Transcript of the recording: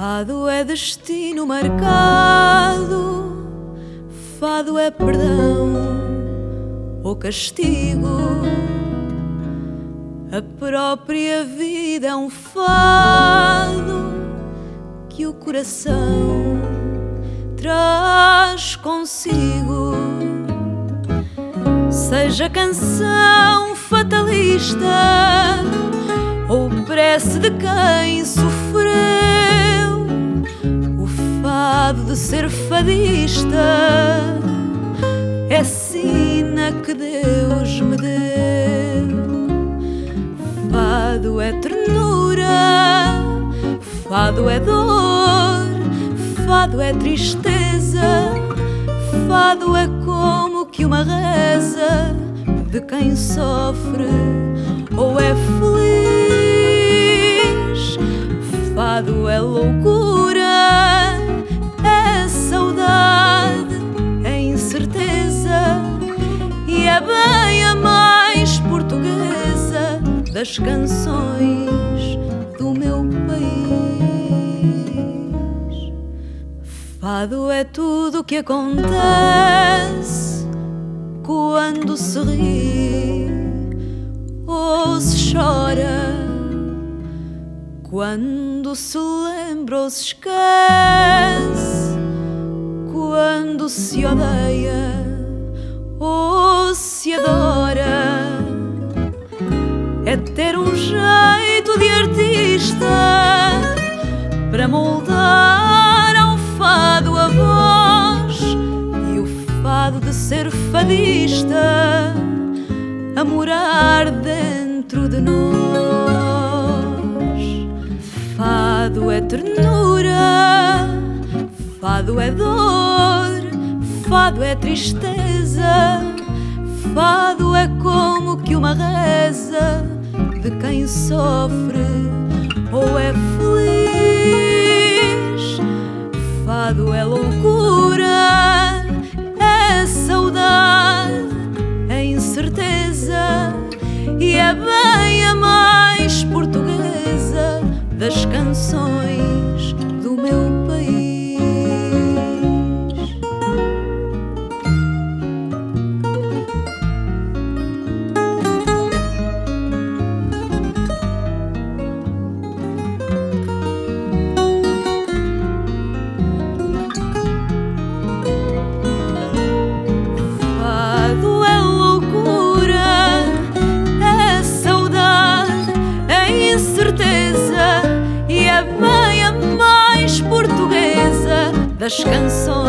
Fado é destino marcado, fado é perdão ou castigo. A própria vida é um fado que o coração traz consigo. Seja canção fatalista ou prece de quem sofreu fado de ser fadista é sina que Deus me deu. Fado é ternura, fado é dor, fado é tristeza, fado é como que uma reza de quem sofre ou é feliz. Fado é loucura das canções do meu país. Fado é tudo o que acontece quando se ri ou se chora, quando se lembra ou se esquece, quando se odeia ou se adora é ter um jeito de artista para moldar ao fado a voz e o fado de ser fadista a morar dentro de nós. Fado é ternura, fado é dor Fado é tristeza, fado é como que uma reza de quem sofre ou é feliz. das canções.